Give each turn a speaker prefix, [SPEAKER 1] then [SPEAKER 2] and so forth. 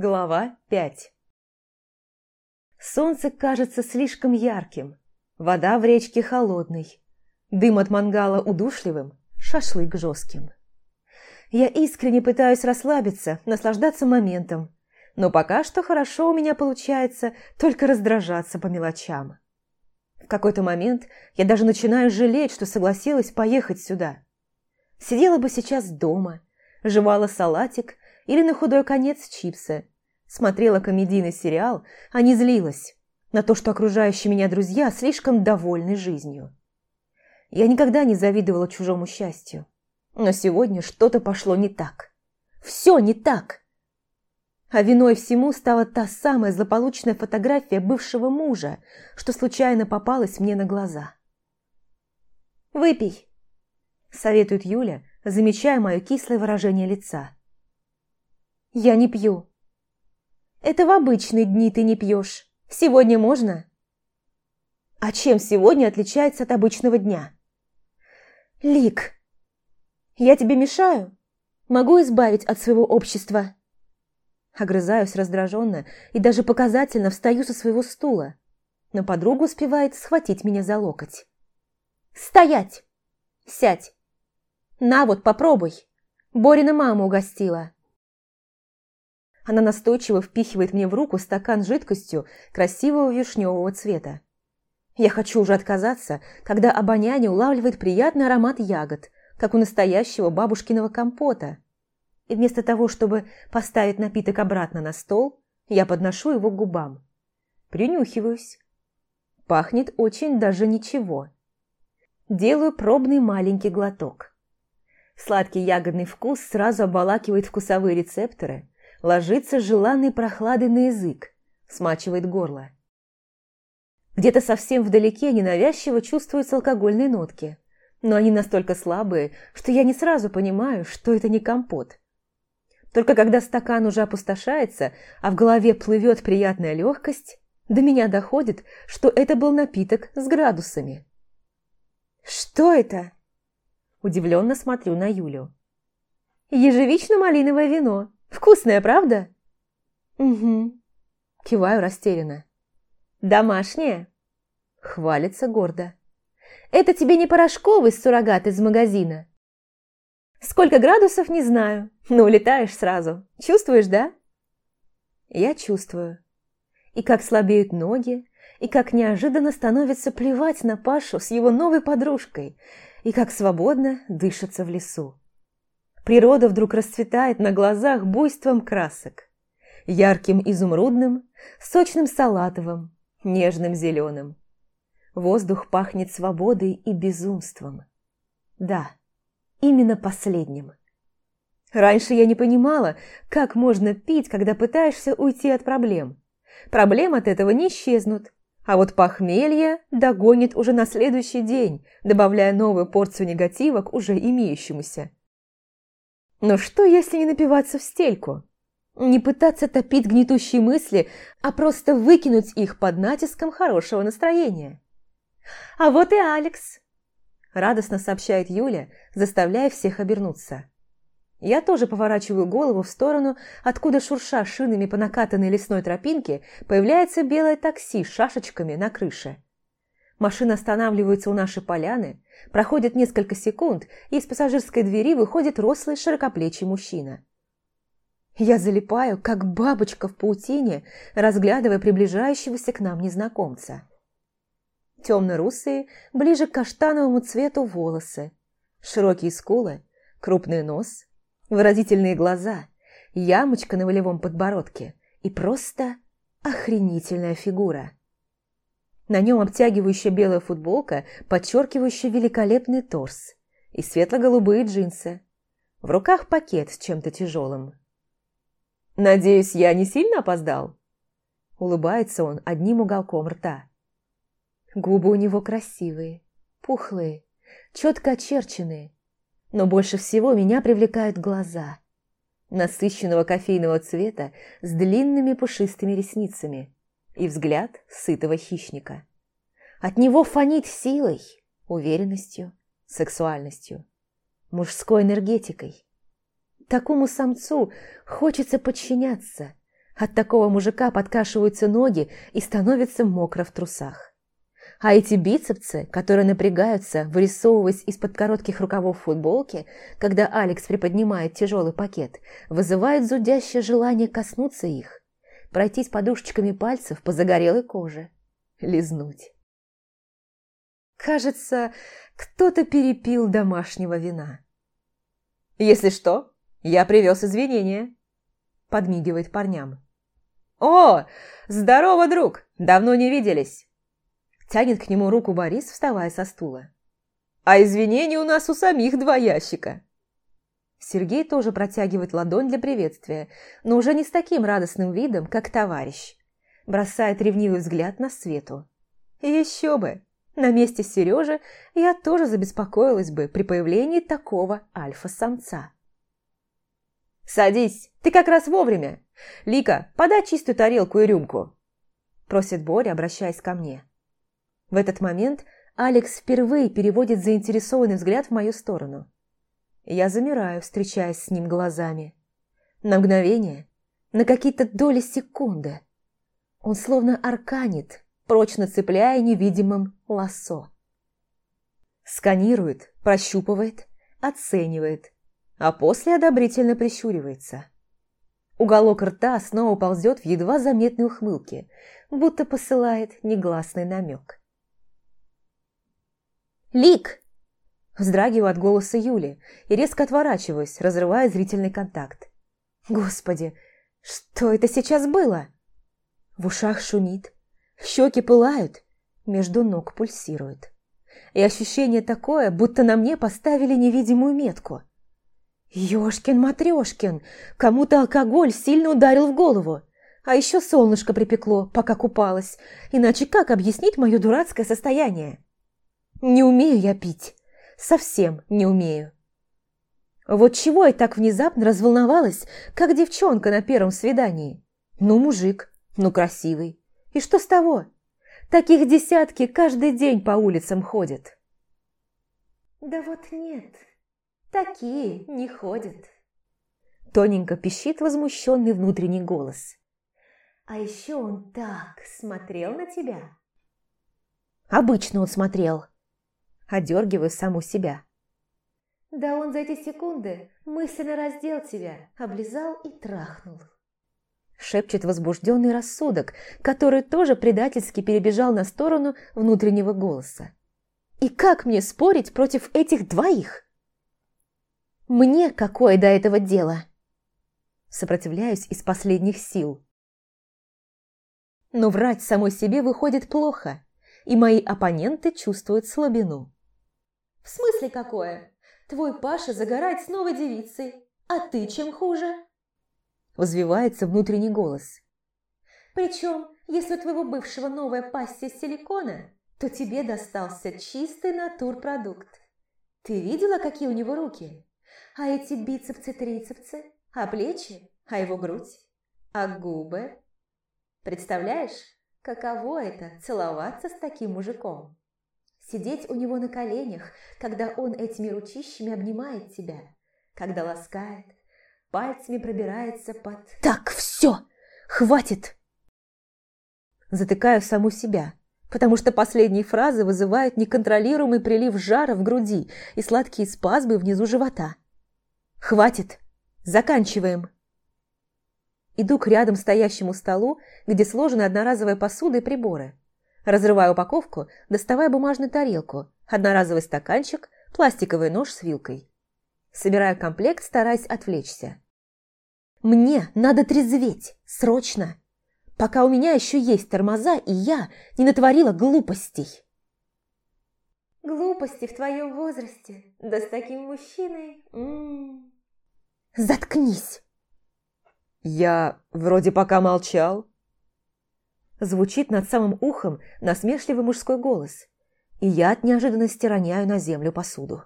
[SPEAKER 1] Глава 5 Солнце кажется слишком ярким, вода в речке холодной, дым от мангала удушливым, шашлык жестким. Я искренне пытаюсь расслабиться, наслаждаться моментом, но пока что хорошо у меня получается только раздражаться по мелочам. В какой-то момент я даже начинаю жалеть, что согласилась поехать сюда. Сидела бы сейчас дома, жевала салатик или на худой конец чипсы. Смотрела комедийный сериал, а не злилась на то, что окружающие меня друзья слишком довольны жизнью. Я никогда не завидовала чужому счастью. Но сегодня что-то пошло не так. Все не так. А виной всему стала та самая злополучная фотография бывшего мужа, что случайно попалась мне на глаза. «Выпей», – советует Юля, замечая мое кислое выражение лица. «Я не пью». «Это в обычные дни ты не пьешь. Сегодня можно?» «А чем сегодня отличается от обычного дня?» «Лик, я тебе мешаю? Могу избавить от своего общества?» Огрызаюсь раздраженно и даже показательно встаю со своего стула, но подруга успевает схватить меня за локоть. «Стоять! Сядь! На вот, попробуй! Борина мама угостила!» Она настойчиво впихивает мне в руку стакан с жидкостью красивого вишневого цвета. Я хочу уже отказаться, когда обоняние улавливает приятный аромат ягод, как у настоящего бабушкиного компота. И вместо того, чтобы поставить напиток обратно на стол, я подношу его к губам. Принюхиваюсь. Пахнет очень даже ничего. Делаю пробный маленький глоток. Сладкий ягодный вкус сразу обволакивает вкусовые рецепторы, ложится желанной прохладой на язык, смачивает горло. Где-то совсем вдалеке ненавязчиво чувствуются алкогольные нотки, но они настолько слабые, что я не сразу понимаю, что это не компот. Только когда стакан уже опустошается, а в голове плывет приятная легкость, до меня доходит, что это был напиток с градусами. «Что это?» Удивленно смотрю на Юлю. «Ежевично-малиновое вино», Вкусная, правда?» «Угу». Киваю растерянно. «Домашнее?» Хвалится гордо. «Это тебе не порошковый суррогат из магазина?» «Сколько градусов, не знаю, но улетаешь сразу. Чувствуешь, да?» Я чувствую. И как слабеют ноги, и как неожиданно становится плевать на Пашу с его новой подружкой, и как свободно дышится в лесу. Природа вдруг расцветает на глазах буйством красок. Ярким изумрудным, сочным салатовым, нежным зеленым. Воздух пахнет свободой и безумством. Да, именно последним. Раньше я не понимала, как можно пить, когда пытаешься уйти от проблем. Проблем от этого не исчезнут, а вот похмелье догонит уже на следующий день, добавляя новую порцию негатива к уже имеющемуся. Но что, если не напиваться в стельку? Не пытаться топить гнетущие мысли, а просто выкинуть их под натиском хорошего настроения. «А вот и Алекс!» – радостно сообщает Юля, заставляя всех обернуться. Я тоже поворачиваю голову в сторону, откуда, шурша шинами по накатанной лесной тропинке, появляется белое такси с шашечками на крыше. Машина останавливается у нашей поляны, проходит несколько секунд, и из пассажирской двери выходит рослый широкоплечий мужчина. Я залипаю, как бабочка в паутине, разглядывая приближающегося к нам незнакомца. Темно-русые, ближе к каштановому цвету волосы, широкие скулы, крупный нос, выразительные глаза, ямочка на волевом подбородке и просто охренительная фигура – на нем обтягивающая белая футболка, подчеркивающая великолепный торс, и светло-голубые джинсы. В руках пакет с чем-то тяжелым. «Надеюсь, я не сильно опоздал?» Улыбается он одним уголком рта. Губы у него красивые, пухлые, четко очерченные, но больше всего меня привлекают глаза. Насыщенного кофейного цвета с длинными пушистыми ресницами – и взгляд сытого хищника. От него фонит силой, уверенностью, сексуальностью, мужской энергетикой. Такому самцу хочется подчиняться, От такого мужика подкашиваются ноги и становится мокро в трусах. А эти бицепсы, которые напрягаются, вырисовываясь из-под коротких рукавов футболки, когда Алекс приподнимает тяжелый пакет, вызывают зудящее желание коснуться их, пройтись подушечками пальцев по загорелой коже, лизнуть. Кажется, кто-то перепил домашнего вина. «Если что, я привез извинения», – подмигивает парням. «О, здорово, друг! Давно не виделись!» Тянет к нему руку Борис, вставая со стула. «А извинений у нас у самих два ящика!» Сергей тоже протягивает ладонь для приветствия, но уже не с таким радостным видом, как товарищ. Бросает ревнивый взгляд на Свету. «Еще бы! На месте Сережи я тоже забеспокоилась бы при появлении такого альфа-самца». «Садись, ты как раз вовремя. Лика, подай чистую тарелку и рюмку», – просит Боря, обращаясь ко мне. В этот момент Алекс впервые переводит заинтересованный взгляд в мою сторону. Я замираю, встречаясь с ним глазами. На мгновение, на какие-то доли секунды. Он словно арканит, прочно цепляя невидимым лассо. Сканирует, прощупывает, оценивает, а после одобрительно прищуривается. Уголок рта снова ползет в едва заметной ухмылке, будто посылает негласный намек. «Лик!» Вздрагиваю от голоса Юли и резко отворачиваюсь, разрывая зрительный контакт. «Господи, что это сейчас было?» В ушах шумит, щеки пылают, между ног пульсирует. И ощущение такое, будто на мне поставили невидимую метку. Ёшкин-матрёшкин, кому-то алкоголь сильно ударил в голову. А еще солнышко припекло, пока купалась. Иначе как объяснить мое дурацкое состояние? Не умею я пить. Совсем не умею. Вот чего я так внезапно разволновалась, как девчонка на первом свидании? Ну, мужик, ну, красивый. И что с того? Таких десятки каждый день по улицам ходят. Да вот нет, такие не ходят. Тоненько пищит возмущенный внутренний голос. А еще он так смотрел на тебя. Обычно он смотрел одергиваю саму себя. Да он за эти секунды мысленно раздел тебя, облизал и трахнул. Шепчет возбужденный рассудок, который тоже предательски перебежал на сторону внутреннего голоса. И как мне спорить против этих двоих? Мне какое до этого дело? Сопротивляюсь из последних сил. Но врать самой себе выходит плохо, и мои оппоненты чувствуют слабину. «В смысле какое? Твой Паша загорает с новой девицей, а ты чем хуже?» Взвивается внутренний голос. «Причем, если у твоего бывшего новая пассия силикона, то тебе достался чистый натурпродукт. Ты видела, какие у него руки? А эти бицепсы-трицепсы? А плечи? А его грудь? А губы? Представляешь, каково это целоваться с таким мужиком?» Сидеть у него на коленях, когда он этими ручищами обнимает тебя, когда ласкает, пальцами пробирается под... Так, все, хватит! Затыкаю саму себя, потому что последние фразы вызывают неконтролируемый прилив жара в груди и сладкие спазмы внизу живота. Хватит, заканчиваем. Иду к рядом стоящему столу, где сложены одноразовая посуда и приборы. Разрываю упаковку, доставая бумажную тарелку, одноразовый стаканчик, пластиковый нож с вилкой. Собираю комплект, стараясь отвлечься. Мне надо трезветь, срочно, пока у меня еще есть тормоза, и я не натворила глупостей. Глупости в твоем возрасте, да с таким мужчиной... М -м -м. Заткнись! Я вроде пока молчал. Звучит над самым ухом насмешливый мужской голос, и я от неожиданности роняю на землю посуду.